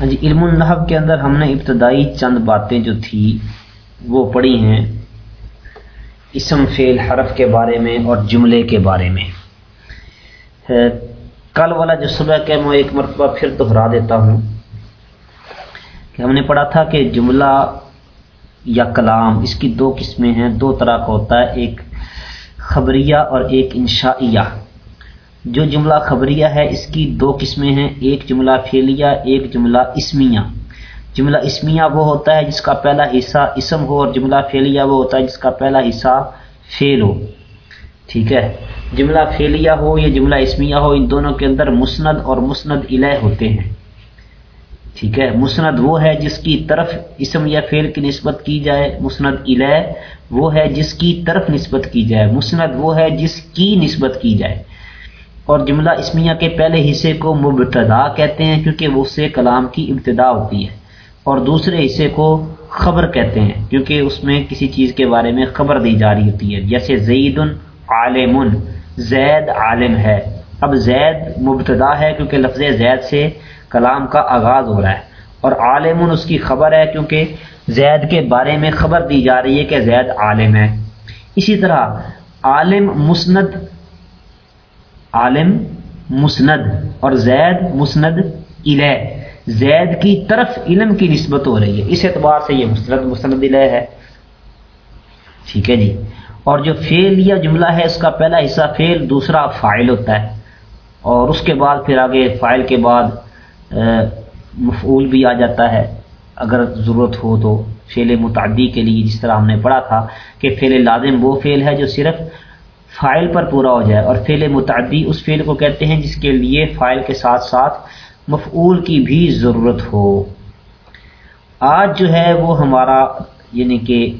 ہاں جی علم النحب کے اندر ہم نے ابتدائی چند باتیں جو تھی، وہ پڑھی ہیں اسم، فعل، حرف کے بارے میں اور جملے کے بارے میں۔ کل والا جو صبح کہ میں ایک مرتبہ پھر دہرا دیتا ہوں کہ ہم نے پڑھا تھا کہ جملہ یا کلام، اس کی دو قسمیں ہیں۔ دو طرح کا ہوتا ہے، ایک خبریہ اور ایک انشائیہ۔ جو جملہ خبریہ ہے، اس کی دو قسمیں ہیں، ایک جملہ پھیلیہ ایک جملہ اسمیہ جملہ اسمیہ وہ ہوتا ہے جس کا پہلا حصہ اسم ہو اور جملہ پھیلیہ وہ ہوتا ہے جس کا پہلا حصہ فیل ہو۔ ٹھیک ہے؟ جملہ فیلیہ ہو یا جملہ اسمیہ ہو، ان دونوں کے اندر مسند اور مسند الہ ہوتے ہیں۔ ٹھیک ہے؟ مسند وہ ہے جس کی طرف اسم یا فیل کی نسبت کی جائے، مسند الہ وہ ہے جس کی طرف نسبت کی جائے۔ مسند وہ ہے جس کی نسبت کی جائے۔ اور جملہ اسمیہ کے پہلے حصے کو مبتدا کہتے ہیں کیونکہ وہ سے کلام کی ابتدا ہوتی ہے، اور دوسرے حصے کو خبر کہتے ہیں کیونکہ اس میں کسی چیز کے بارے میں خبر دی جا رہی ہوتی ہے۔ جیسے زید عالم زید عالم ہے۔ اب زید مبتدا ہے کیونکہ لفظ زید سے کلام کا آغاز ہو رہا ہے۔ اور عالم اس کی خبر ہے کیونکہ زید کے بارے میں خبر دی جا رہی ہے کہ زید عالم ہے۔ اسی طرح عالم مسند عالم، مسند اور زید، مسند الہ زید کی طرف علم کی نسبت ہو رہی ہے۔ اس اعتبار سے یہ مسند مسند الہ ہے۔ ٹھیک ہے جی۔ اور جو فیل یا جملہ ہے، اس کا پہلا حصہ فیل دوسرا فائل ہوتا ہے۔ اور اس کے بعد پھر آگے فائل کے بعد مفعول بھی آ جاتا ہے۔ اگر ضرورت ہو تو فعل متعدی کے لیے، جس طرح ہم نے پڑھا تھا کہ فعل لازم وہ فعل ہے جو صرف فائل پر پورا ہو جائے اور فعل متعدی اس فعل کو کہتے ہیں جس کے لیے فائل کے ساتھ ساتھ مفعول کی بھی ضرورت ہو۔ آج جو ہے وہ ہمارا یعنی کہ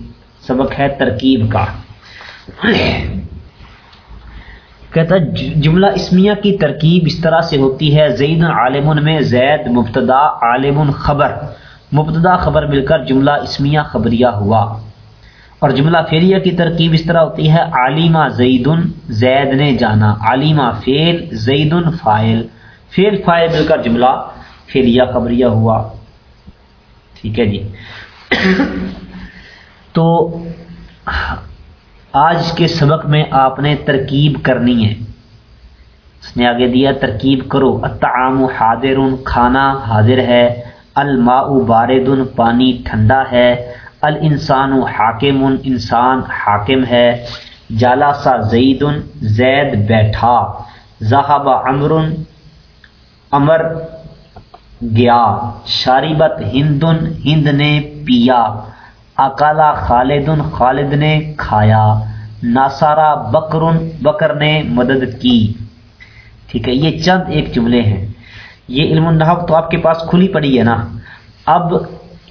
سبق ہے ترکیب کا۔ کہتا جملہ اسمیہ کی ترکیب اس طرح سے ہوتی ہے، زید عالم میں زید، مبتدا عالم خبر۔ مبتدا خبر مل کر جملہ اسمیہ خبریہ ہوا۔ اور جملہ فیریہ کی ترکیب اس طرح ہوتی ہے عالمہ زید زید نے جانا۔ عالمہ فیل، زید فائل۔ فیل فائل مل کر جملہ فیریہ خبریہ ہوا۔ ٹھیک ہے جی۔ تو آج کے سبق میں آپ نے ترکیب کرنی ہے۔ اس نے آگے دیا، ترکیب کرو۔ الطعام حاضر، کھانا حاضر ہے۔ الماء بارد، پانی ٹھنڈا ہے۔ الانسان حاکم، انسان حاکم ہے۔ جالا سا زید زید بیٹھا۔ ذہب امر امر گیا۔ شاربت ہند ہند نے پیا۔ اکالا خالد خالد نے کھایا۔ ناسارا بکر بکر نے مدد کی۔ ٹھیک ہے، یہ چند ایک جملے ہیں۔ یہ علم النحب تو آپ کے پاس کھلی پڑی ہے نا۔ اب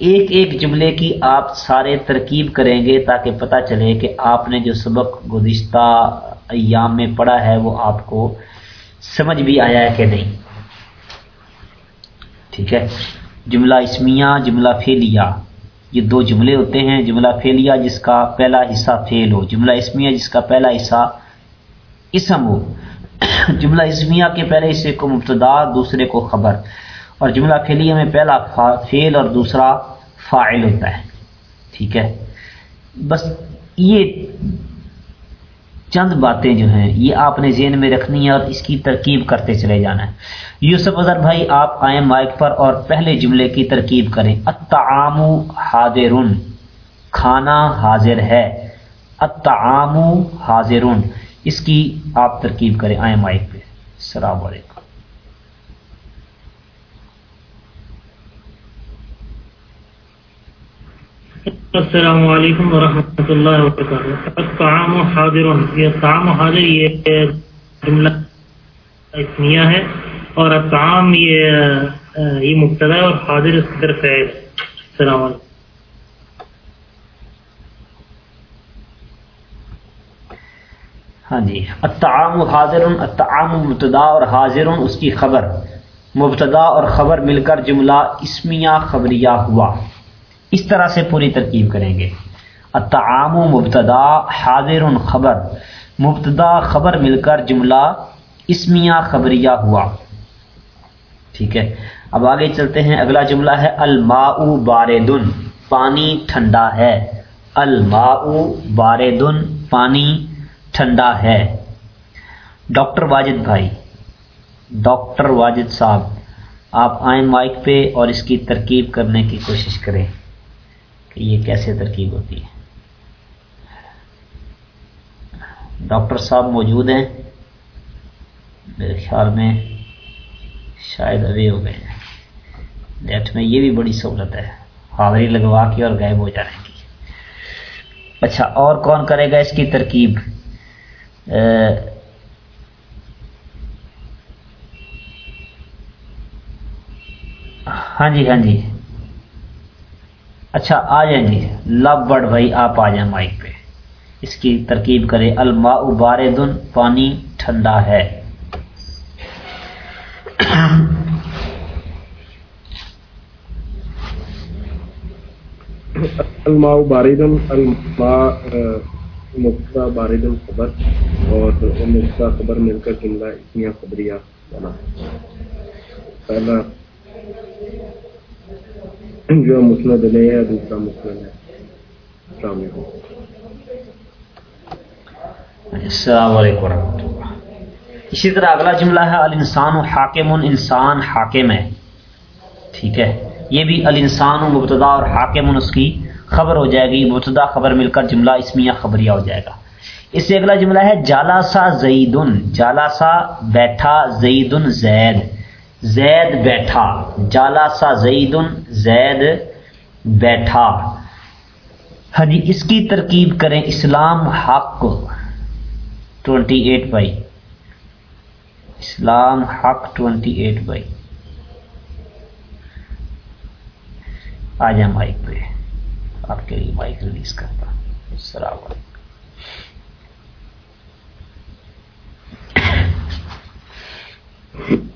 ایک ایک جملے کی آپ سارے ترکیب کریں گے تاکہ پتہ چلے کہ آپ نے جو سبق گزشتہ ایام میں پڑھا ہے وہ آپ کو سمجھ بھی آیا ہے کہ نہیں۔ ٹھیک ہے۔ جملہ اسمیہ، جملہ فیلیا یہ دو جملے ہوتے ہیں۔ جملہ فیلیا جس کا پہلا حصہ فیل ہو، جملہ اسمیہ جس کا پہلا حصہ اسم ہو۔ جملہ اسمیہ کے پہلے حصے کو مبتدا، دوسرے کو خبر۔ اور جملہ فیلیا میں پہلا فیل اور دوسرا فائل ہوتا ہے۔ ٹھیک ہے؟ بس یہ چند باتیں جو ہیں، یہ آپ نے ذہن میں رکھنی ہے اور اس کی ترکیب کرتے چلے جانا ہے۔ یوسف اظہر بھائی، آپ آئیں مائک پر اور پہلے جملے کی ترکیب کریں۔ اتعام حاضر کھانا حاضر ہے۔ اتعام حاضر اس کی آپ ترکیب کریں۔ آئیں مائک پہ۔ السلام علیکم۔ السلام علیکم ورحمۃ اللہ وبرکاتہ۔ الطعام حاضر یہ طعام حاضر، یہ جملہ اسمیہ ہے اور الطعام یہ یہ مبتدا اور حاضر اس طرف ہے۔ السلام علیکم۔ ہاں جی الطعام حاضر الطعام مبتدا اور حاضر اس کی خبر، مبتدا اور خبر مل کر جملہ اسمیہ خبریہ ہوا۔ اس طرح سے پوری ترکیب کریں گے۔ الطعام مبتدا، حاضر خبر۔ مبتدا خبر مل کر جملہ اسمیہ خبریہ ہوا۔ ٹھیک ہے۔ اب آگے چلتے ہیں۔ اگلا جملہ ہے، الماء باردن پانی ٹھنڈا ہے۔ الماء باردن پانی ٹھنڈا ہے۔ ڈاکٹر واجد بھائی، ڈاکٹر واجد صاحب، آپ آئیں مائک پہ اور اس کی ترکیب کرنے کی کوشش کریں۔ کہ یہ کیسے ترکیب ہوتی ہے۔ ڈاکٹر صاحب موجود ہیں۔ میرے خیال میں شاید اوے ہو گئے ہیں۔ نیٹ میں یہ بھی بڑی سہولت ہے۔ حاضری لگوا کے اور غائب ہو جانے کی۔ اچھا اور کون کرے گا اس کی ترکیب؟ ہاں جی ہاں جی۔ اچھا آ جائیں جی۔ لب بڑ بھائی، آپ آ جائیں مائک پہ۔ اس کی ترکیب کرے الماء باردن پانی ٹھنڈا ہے۔ الماء باردن الماء مبتدا باردن خبر اور مبتدا خبر مل کر جملہ اتنی خبریہ بنا۔ پہلا جو مسند علیہ ہے دوسرا مسند ہے السلام علیکم السلام علیکم ورحمۃ اللہ اسی طرح اگلا جملہ ہے الانسان حاکم انسان حاکم ہے ٹھیک ہے یہ بھی الانسان مبتدا اور حاکم اس کی خبر ہو جائے گی مبتدا خبر مل کر جملہ اسمیہ خبریہ ہو جائے گا اس سے اگلا جملہ ہے جالا سا زیدن جالا سا بیٹھا زیدن زید زید بیٹھا۔ جالا سا زیدن زید بیٹھا۔ ہاں جی اس کی ترکیب کریں اسلام حق۔ Twenty eight by. اسلام حق ٹوینٹی ایٹ بائی۔ آ جائیں مائک پہ۔ آپ کے لیے مائک ریلیز کرتا السلام علیکم۔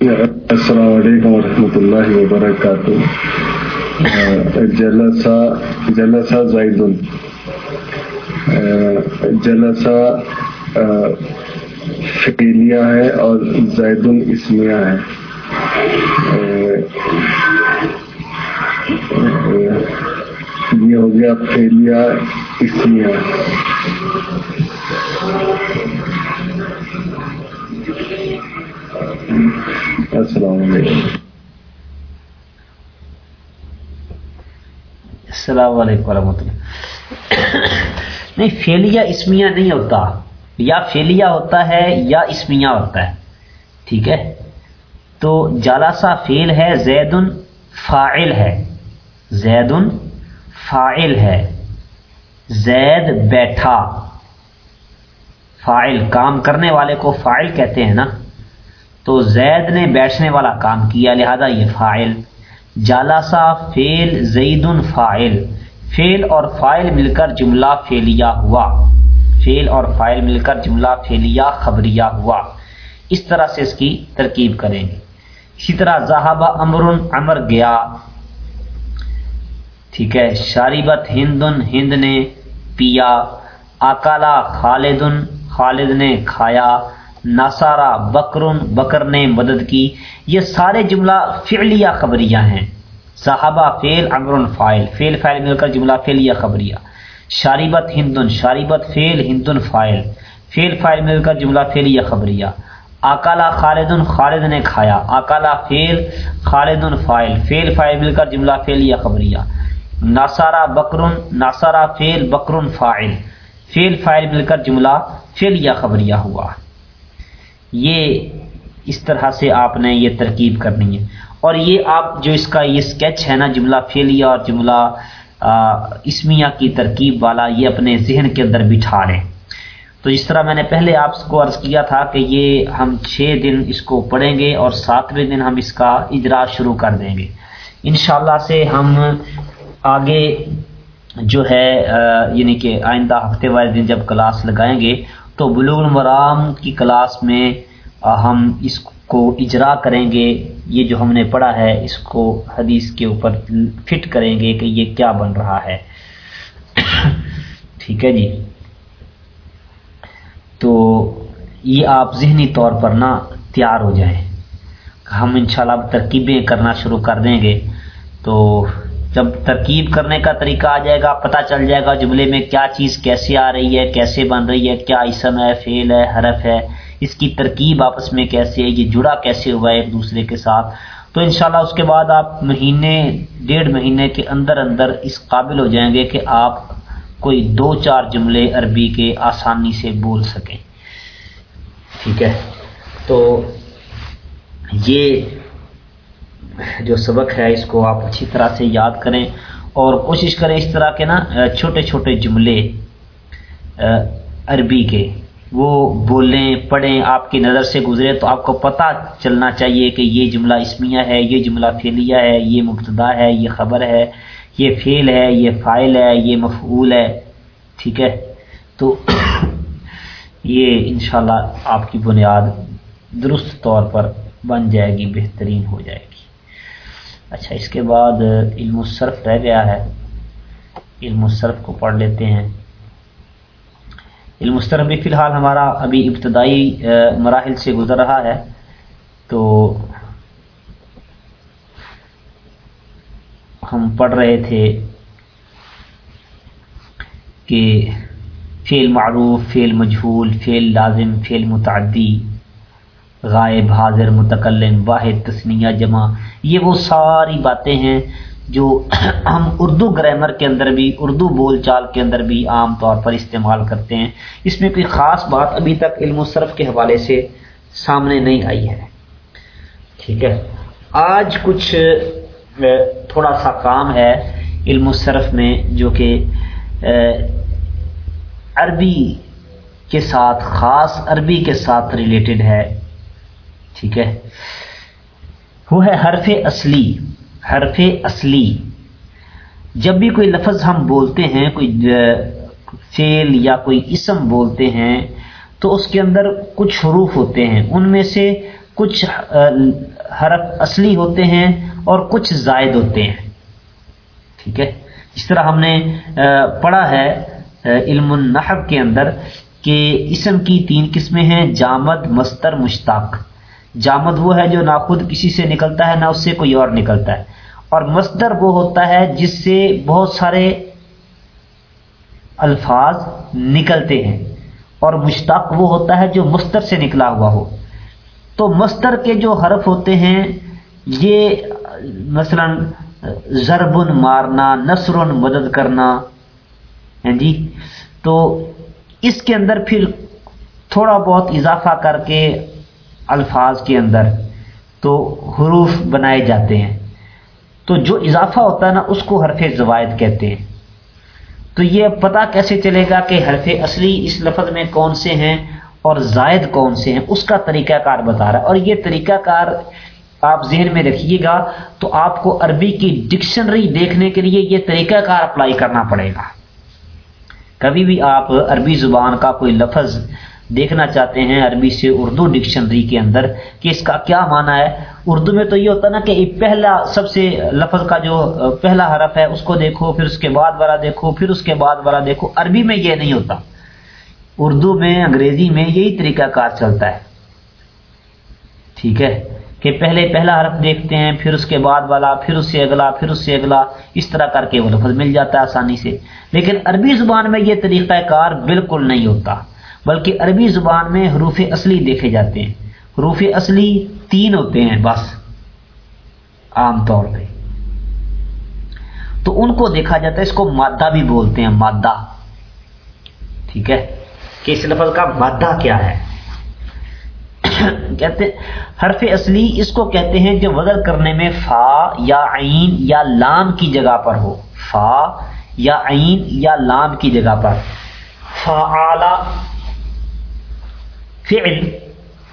جی، السلام علیکم ورحمۃ اللہ وبرکاتہ۔ جلسا جلسا زید جلسا فیلیا ہے اور زید اسمیہ ہے۔ یہ ہو گیا فیلیا اسمیہ۔ السلام علیکم۔ السلام علیکم ورحمۃ اللہ۔ نہیں، فیلیا اسمیہ نہیں ہوتا۔ یا فیلیا ہوتا ہے یا اسمیہ ہوتا ہے۔ ٹھیک ہے؟ تو جالاسا فیل ہے زید فائل ہے۔ زید فائل ہے۔ زید بیٹھا۔ فائل کام کرنے والے کو فائل کہتے ہیں نا۔ تو زید نے بیٹھنے والا کام کیا، لہذا یہ فائل جالاسا فیل زید فائل فیل اور فائل مل کر جملہ فیلیا ہوا۔ فیل اور فائل مل کر جملہ فیلیا خبریہ ہوا۔ اس طرح سے اس کی ترکیب کریں گے۔ اسی طرح زہابہ امر امر گیا۔ ٹھیک ہے شاریبت ہندن، ہند نے پیا۔ اکالا خالدن، خالد نے کھایا۔ ناسارا بکرن بکر نے مدد کی۔ یہ سارے جملہ فعلیہ خبریہ ہیں۔ صحابہ فیل امر فائل۔ فیل فائل مل کر جملہ فعلیہ خبریہ۔ شاریبت ہندن، شاریبت فیل ہندن فائل۔ فیل فائل مل کر جملہ فعلیہ خبریہ۔ اکالا خالدن، خالد نے کھایا۔ اکالا فیل، خالدن فائل۔ فیل فائل مل کر جملہ فعلیہ خبریہ۔ ناسارا بکرن ناسارا فیل بکرن فائل۔ فیل فائل مل کر جملہ فعلیہ خبریہ ہوا۔ یہ اس طرح سے آپ نے یہ ترکیب کرنی ہے۔ اور یہ آپ جو اس کا یہ اسکیچ ہے نا، جملہ فیلیا اور جملہ اسمیہ کی ترکیب والا، یہ اپنے ذہن کے اندر بٹھا لیں۔ تو جس طرح میں نے پہلے آپ کو عرض کیا تھا کہ یہ ہم چھ دن اس کو پڑھیں گے اور ساتویں دن ہم اس کا اجرا شروع کر دیں گے۔ انشاءاللہ سے ہم آگے جو ہے یعنی کہ آئندہ ہفتے والے دن جب کلاس لگائیں گے تو بلوغ المرام کی کلاس میں ہم اس کو اجرا کریں گے۔ یہ جو ہم نے پڑھا ہے، اس کو حدیث کے اوپر فٹ کریں گے کہ یہ کیا بن رہا ہے۔ ٹھیک ہے جی۔ تو یہ آپ ذہنی طور پر نا تیار ہو جائیں۔ ہم انشاءاللہ اب ترکیبیں کرنا شروع کر دیں گے۔ تو جب ترکیب کرنے کا طریقہ آ جائے گا، پتہ چل جائے گا جملے میں کیا چیز کیسے آ رہی ہے، کیسے بن رہی ہے، کیا اسم ہے فیل ہے، حرف ہے، اس کی ترکیب آپس میں کیسے ہے، یہ جڑا کیسے ہوا ہے ایک دوسرے کے ساتھ۔ تو انشاءاللہ اس کے بعد آپ مہینے، ڈیڑھ مہینے کے اندر اندر اس قابل ہو جائیں گے کہ آپ کوئی دو چار جملے عربی کے آسانی سے بول سکیں۔ ٹھیک ہے؟ تو یہ جو سبق ہے، اس کو آپ اچھی طرح سے یاد کریں اور کوشش کریں اس طرح کے نا چھوٹے چھوٹے جملے عربی کے۔ وہ بولیں، پڑھیں، آپ کی نظر سے گزرے تو آپ کو پتہ چلنا چاہیے کہ یہ جملہ اسمیہ ہے، یہ جملہ فیلیہ ہے، یہ مبتدا ہے، یہ خبر ہے، یہ فیل ہے، یہ فائل ہے، یہ مفعول ہے۔ ٹھیک ہے؟ تو یہ انشاءاللہ آپ کی بنیاد درست طور پر بن جائے گی، بہترین ہو جائے گی۔ اچھا اس کے بعد علم الصرف رہ گیا ہے۔ علم الصرف کو پڑھ لیتے ہیں۔ علم الصرف بھی فی الحال ہمارا ابھی ابتدائی مراحل سے گزر رہا ہے۔ تو ہم پڑھ رہے تھے کہ فعل معروف، فعل مجہول فعل لازم، فعل متعدی۔ غائب، حاضر، متکلم، واحد، تسنیہ، جمع، یہ وہ ساری باتیں ہیں جو ہم اردو گرامر کے اندر بھی، اردو بول چال کے اندر بھی عام طور پر استعمال کرتے ہیں۔ اس میں کوئی خاص بات ابھی تک علم و صرف کے حوالے سے سامنے نہیں آئی ہے۔ ٹھیک ہے۔ آج کچھ تھوڑا سا کام ہے علم و صرف میں، جو کہ عربی کے ساتھ، خاص عربی کے ساتھ ریلیٹڈ ہے۔ ٹھیک ہے۔ وہ ہے حرف اصلی حرف اصلی۔ جب بھی کوئی لفظ ہم بولتے ہیں، کوئی فیل یا کوئی اسم بولتے ہیں، تو اس کے اندر کچھ حروف ہوتے ہیں۔ ان میں سے کچھ حرف اصلی ہوتے ہیں اور کچھ زائد ہوتے ہیں۔ ٹھیک ہے۔ جس طرح ہم نے پڑھا ہے علم النحب کے اندر کہ اسم کی تین قسمیں ہیں، جامد، مستر، مشتاق۔ جامد وہ ہے جو نہ خود کسی سے نکلتا ہے، نہ اس سے کوئی اور نکلتا ہے۔ اور مصدر وہ ہوتا ہے جس سے بہت سارے الفاظ نکلتے ہیں۔ اور مشتاق وہ ہوتا ہے جو مستر سے نکلا ہوا ہو۔ تو مستر کے جو حرف ہوتے ہیں، یہ مثلا ضرب مارنا نثر مدد کرنا، ہیں جی؟ تو اس کے اندر پھر تھوڑا بہت اضافہ کر کے الفاظ کے اندر تو حروف بنائے جاتے ہیں۔ تو جو اضافہ ہوتا ہے نا، اس کو حرف زوائد کہتے ہیں۔ تو یہ پتہ کیسے چلے گا کہ حرف اصلی اس لفظ میں کون سے ہیں اور زائد کون سے ہیں؟ اس کا طریقہ کار بتا رہا ہے۔ اور یہ طریقہ کار آپ ذہن میں رکھیے گا تو آپ کو عربی کی ڈکشنری دیکھنے کے لیے یہ طریقہ کار اپلائی کرنا پڑے گا۔ کبھی بھی آپ عربی زبان کا کوئی لفظ دیکھنا چاہتے ہیں عربی سے اردو ڈکشنری کے اندر کہ اس کا کیا معنی ہے۔ اردو میں تو یہ ہوتا نا کہ پہلا سب سے لفظ کا جو پہلا حرف ہے، اس کو دیکھو، پھر اس کے بعد والا دیکھو، پھر اس کے بعد والا دیکھو۔ عربی میں یہ نہیں ہوتا۔ اردو میں، انگریزی میں یہی طریقہ کار چلتا ہے۔ ٹھیک ہے؟ کہ پہلے پہلا حرف دیکھتے ہیں، پھر اس کے بعد والا، پھر اس سے اگلا، پھر اس سے اگلا، اس طرح کر کے وہ لفظ مل جاتا ہے آسانی سے۔ لیکن عربی زبان میں یہ طریقہ کار بالکل نہیں ہوتا۔ بلکہ عربی زبان میں حروف اصلی دیکھے جاتے ہیں۔ حروف اصلی تین ہوتے ہیں بس، عام طور پہ۔ تو ان کو دیکھا جاتا ہے، اس کو مادہ بھی بولتے ہیں، مادہ۔ ٹھیک ہے؟ کہ اس لفظ کا مادہ کیا ہے؟ کہتے حرف اصلی اس کو کہتے ہیں جو وزن کرنے میں فا یا عین یا لام کی جگہ پر ہو۔ فا یا عین یا لام کی جگہ پر۔ فا فعل،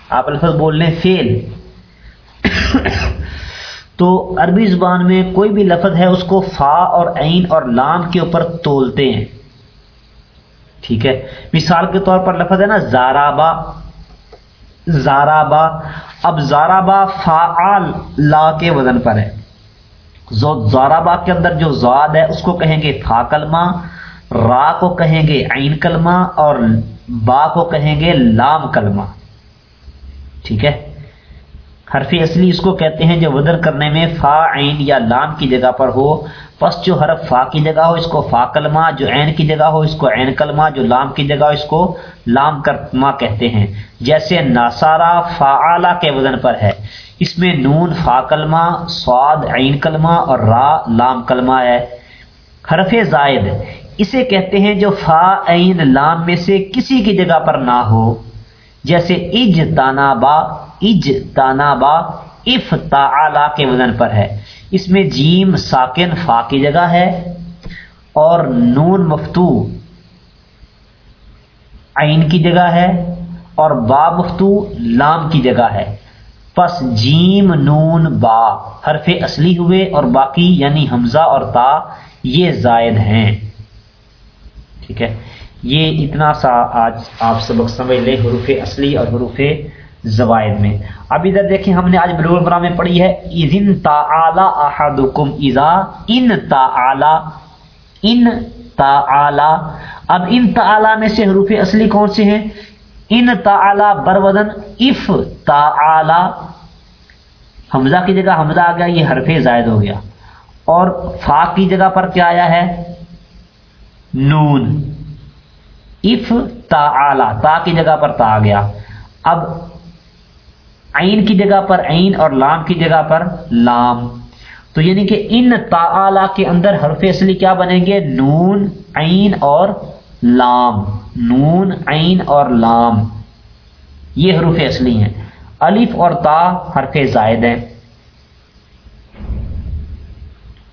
آپ لفظ بول لیں فعل. تو عربی زبان میں کوئی بھی لفظ ہے اس کو فا اور عین اور لام کے اوپر تولتے ہیں. ٹھیک ہے؟ مثال کے طور پر لفظ ہے نا زارابا. زارابا. اب زارابا فعال لا کے وزن پر ہے. زارابا کے اندر جو زاد ہے اس کو کہیں گے فا کلمہ، را کو کہیں گے عین کلمہ اور با کو کہیں گے لام کلمہ۔ ٹھیک ہے؟ حرف اصلی اس کو کہتے ہیں جو وزن کرنے میں فا، عین یا لام کی جگہ پر ہو، پس جو حرف فا کی جگہ ہو اس کو فا کلمہ، جو عین کی جگہ ہو اس کو عین کلمہ، جو لام کی جگہ ہو اس کو لام کلمہ کہتے ہیں۔ جیسے ناسارا فا کے وزن پر ہے، اس میں نون فا کلمہ سواد عین کلمہ اور را لام کلمہ ہے۔ حرف زائد اسے کہتے ہیں جو فا عین لام میں سے کسی کی جگہ پر نہ ہو۔ جیسے اج تانا با، اج تانا با، اف تا کے وزن پر ہے۔ اس میں جیم، ساکن، فا کی جگہ ہے۔ اور نون مفتو، عین کی جگہ ہے۔ اور با مفتو، لام کی جگہ ہے۔ پس جیم، نون، با حرف اصلی ہوئے اور باقی یعنی حمزہ اور تا یہ زائد ہیں۔ ٹھیک ہے؟ یہ اتنا سا آج آپ سبق سمجھ لیں حروف اصلی اور حروف زوائد میں۔ اب ادھر دیکھیں، ہم نے آج بلوغ برا میں پڑھی ہے، اذن تا احدکم اذا ان تا ان تا اب ان تا میں سے حروف اصلی کون سے ہیں؟ ان تا برودن اف تا حمزہ کی جگہ حمزہ آ گیا، یہ حرف زائد ہو گیا۔ اور فا کی جگہ پر کیا آیا ہے؟ نون۔ اف تا تا کی جگہ پر تا آ گیا۔ اب عین کی جگہ پر عین اور لام کی جگہ پر لام۔ تو یعنی کہ ان تا کے اندر حرف اصلی کیا بنیں گے؟ نون، عین اور لام۔ نون، عین اور لام۔ یہ حروف اصلی ہیں۔ الف اور تا حرف زائد ہیں۔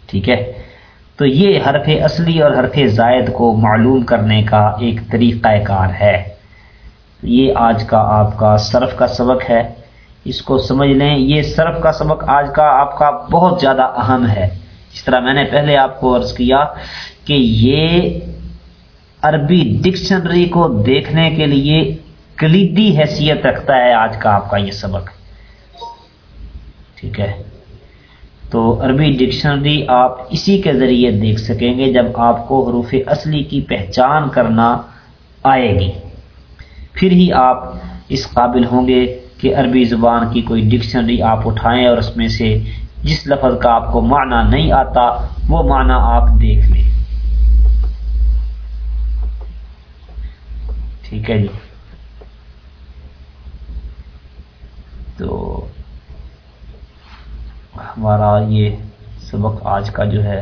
ٹھیک ہے؟ تو یہ حرف اصلی اور حرف زائد کو معلوم کرنے کا ایک طریقہ کار ہے۔ یہ آج کا آپ کا صرف کا سبق ہے۔ اس کو سمجھ لیں، یہ صرف کا سبق آج کا آپ کا بہت زیادہ اہم ہے۔ جس طرح میں نے پہلے آپ کو عرض کیا کہ یہ عربی ڈکشنری کو دیکھنے کے لیے کلیدی حیثیت رکھتا ہے آج کا آپ کا یہ سبق۔ ٹھیک ہے۔ تو عربی ڈکشنری آپ اسی کے ذریعے دیکھ سکیں گے جب آپ کو حروف اصلی کی پہچان کرنا آئے گی۔ پھر ہی آپ اس قابل ہوں گے کہ عربی زبان کی کوئی ڈکشنری آپ اٹھائیں اور اس میں سے جس لفظ کا آپ کو معنی نہیں آتا وہ معنی آپ دیکھ لیں۔ ٹھیک ہے جی۔ تو ہمارا یہ سبق آج کا جو ہے